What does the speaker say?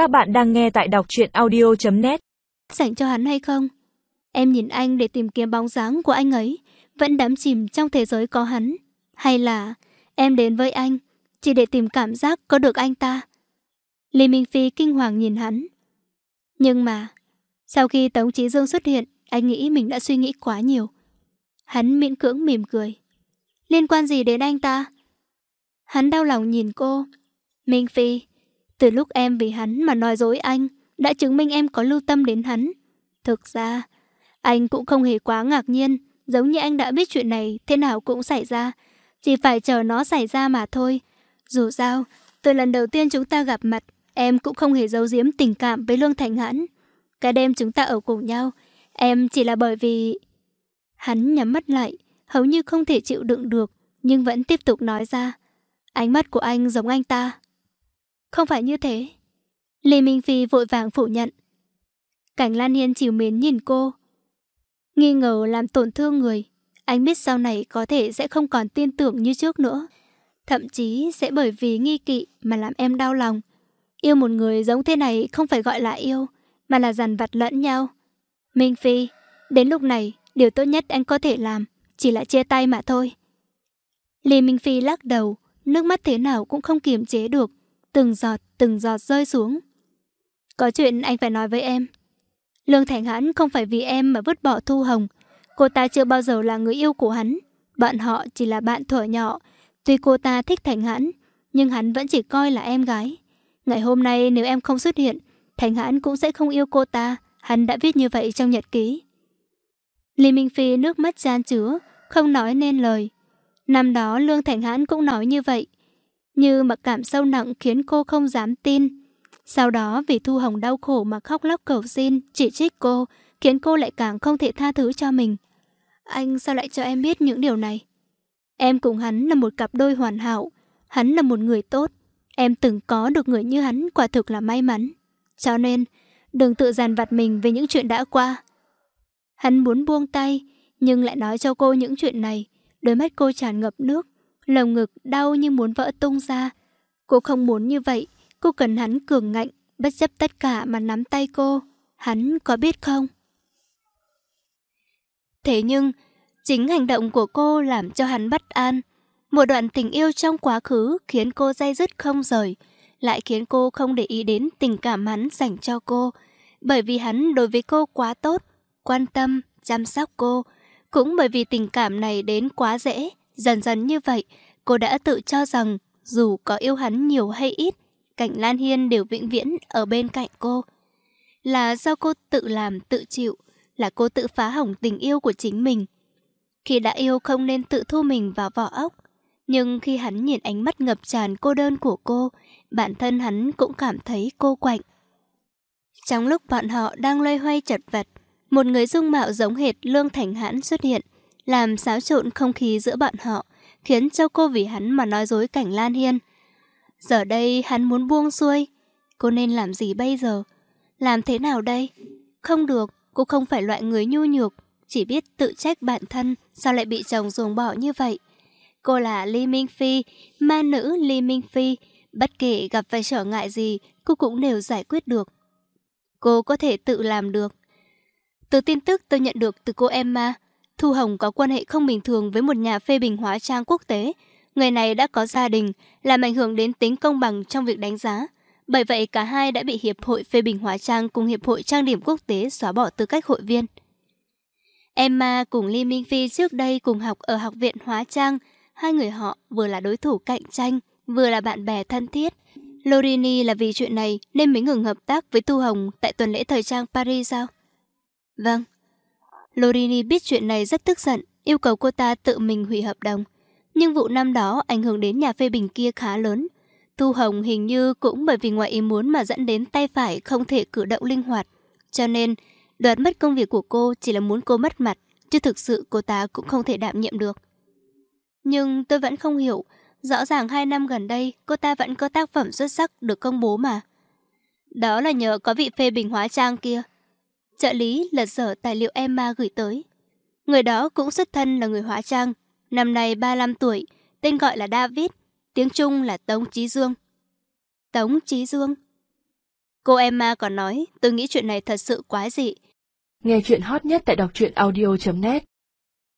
Các bạn đang nghe tại đọc truyện audio.net Dành cho hắn hay không? Em nhìn anh để tìm kiếm bóng dáng của anh ấy, vẫn đắm chìm trong thế giới có hắn. Hay là em đến với anh, chỉ để tìm cảm giác có được anh ta? Lý Minh Phi kinh hoàng nhìn hắn. Nhưng mà, sau khi Tống Chí Dương xuất hiện, anh nghĩ mình đã suy nghĩ quá nhiều. Hắn miễn cưỡng mỉm cười. Liên quan gì đến anh ta? Hắn đau lòng nhìn cô. Minh Phi, từ lúc em vì hắn mà nói dối anh, đã chứng minh em có lưu tâm đến hắn. Thực ra, anh cũng không hề quá ngạc nhiên, giống như anh đã biết chuyện này thế nào cũng xảy ra. Chỉ phải chờ nó xảy ra mà thôi. Dù sao, từ lần đầu tiên chúng ta gặp mặt, em cũng không hề giấu giếm tình cảm với Lương Thành Hãn. Cái đêm chúng ta ở cùng nhau, em chỉ là bởi vì... Hắn nhắm mắt lại, hầu như không thể chịu đựng được, nhưng vẫn tiếp tục nói ra. Ánh mắt của anh giống anh ta. Không phải như thế. Lê Minh Phi vội vàng phủ nhận. Cảnh Lan Hiên chiều mến nhìn cô. Nghi ngờ làm tổn thương người. Anh biết sau này có thể sẽ không còn tin tưởng như trước nữa. Thậm chí sẽ bởi vì nghi kỵ mà làm em đau lòng. Yêu một người giống thế này không phải gọi là yêu, mà là dằn vặt lẫn nhau. Minh Phi, đến lúc này, điều tốt nhất anh có thể làm chỉ là chia tay mà thôi. Lê Minh Phi lắc đầu, nước mắt thế nào cũng không kiềm chế được, từng giọt, từng giọt rơi xuống. Có chuyện anh phải nói với em. Lương Thành Hãn không phải vì em mà vứt bỏ Thu Hồng. Cô ta chưa bao giờ là người yêu của hắn. Bạn họ chỉ là bạn thuở nhỏ. Tuy cô ta thích Thành Hãn, nhưng hắn vẫn chỉ coi là em gái. Ngày hôm nay nếu em không xuất hiện, Thành Hãn cũng sẽ không yêu cô ta. Hắn đã viết như vậy trong nhật ký. Lý Minh Phi nước mắt gian chứa, không nói nên lời. Năm đó Lương Thành Hãn cũng nói như vậy. Như mặc cảm sâu nặng khiến cô không dám tin. Sau đó vì Thu Hồng đau khổ mà khóc lóc cầu xin, chỉ trích cô, khiến cô lại càng không thể tha thứ cho mình. Anh sao lại cho em biết những điều này? Em cùng hắn là một cặp đôi hoàn hảo. Hắn là một người tốt. Em từng có được người như hắn quả thực là may mắn. Cho nên, đừng tự dàn vặt mình về những chuyện đã qua. Hắn muốn buông tay, nhưng lại nói cho cô những chuyện này. Đôi mắt cô tràn ngập nước, lồng ngực đau như muốn vỡ tung ra. Cô không muốn như vậy, cô cần hắn cường ngạnh, bất chấp tất cả mà nắm tay cô. Hắn có biết không? Thế nhưng, chính hành động của cô làm cho hắn bất an. Một đoạn tình yêu trong quá khứ khiến cô dây dứt không rời, lại khiến cô không để ý đến tình cảm hắn dành cho cô. Bởi vì hắn đối với cô quá tốt, quan tâm, chăm sóc cô. Cũng bởi vì tình cảm này đến quá dễ, dần dần như vậy, cô đã tự cho rằng dù có yêu hắn nhiều hay ít, Cảnh Lan Hiên đều vĩnh viễn ở bên cạnh cô. Là do cô tự làm, tự chịu, là cô tự phá hỏng tình yêu của chính mình. Khi đã yêu không nên tự thu mình vào vỏ ốc, nhưng khi hắn nhìn ánh mắt ngập tràn cô đơn của cô, bản thân hắn cũng cảm thấy cô quạnh. Trong lúc bọn họ đang loay hoay chật vật, một người dung mạo giống hệt Lương Thành Hãn xuất hiện, làm xáo trộn không khí giữa bọn họ, khiến cho cô vì hắn mà nói dối cảnh Lan Hiên. Giờ đây hắn muốn buông xuôi, cô nên làm gì bây giờ? Làm thế nào đây? Không được, cô không phải loại người nhu nhược, chỉ biết tự trách bản thân, sao lại bị chồng ruồng bỏ như vậy? Cô là Ly Minh Phi, ma nữ Ly Minh Phi, bất kể gặp phải trở ngại gì, cô cũng đều giải quyết được. Cô có thể tự làm được. Từ tin tức tôi nhận được từ cô Emma, Thu Hồng có quan hệ không bình thường với một nhà phê bình hóa trang quốc tế. Người này đã có gia đình, làm ảnh hưởng đến tính công bằng trong việc đánh giá. Bởi vậy cả hai đã bị Hiệp hội phê bình hóa trang cùng Hiệp hội trang điểm quốc tế xóa bỏ tư cách hội viên. Emma cùng Lee Minh Phi trước đây cùng học ở học viện hóa trang. Hai người họ vừa là đối thủ cạnh tranh, vừa là bạn bè thân thiết. Lorini là vì chuyện này nên mới ngừng hợp tác với Tu Hồng tại tuần lễ thời trang Paris sao? Vâng. Lorini biết chuyện này rất tức giận, yêu cầu cô ta tự mình hủy hợp đồng. Nhưng vụ năm đó ảnh hưởng đến nhà phê bình kia khá lớn. Thu Hồng hình như cũng bởi vì ngoại ý muốn mà dẫn đến tay phải không thể cử động linh hoạt. Cho nên, đoạt mất công việc của cô chỉ là muốn cô mất mặt, chứ thực sự cô ta cũng không thể đảm nhiệm được. Nhưng tôi vẫn không hiểu, rõ ràng hai năm gần đây cô ta vẫn có tác phẩm xuất sắc được công bố mà. Đó là nhờ có vị phê bình hóa trang kia. Trợ lý lật dở tài liệu Emma gửi tới. Người đó cũng xuất thân là người hóa trang, năm nay 35 tuổi, tên gọi là David, tiếng Trung là Tống Chí Dương. Tống Chí Dương Cô Emma còn nói, tôi nghĩ chuyện này thật sự quá dị. Nghe chuyện hot nhất tại đọc truyện audio.net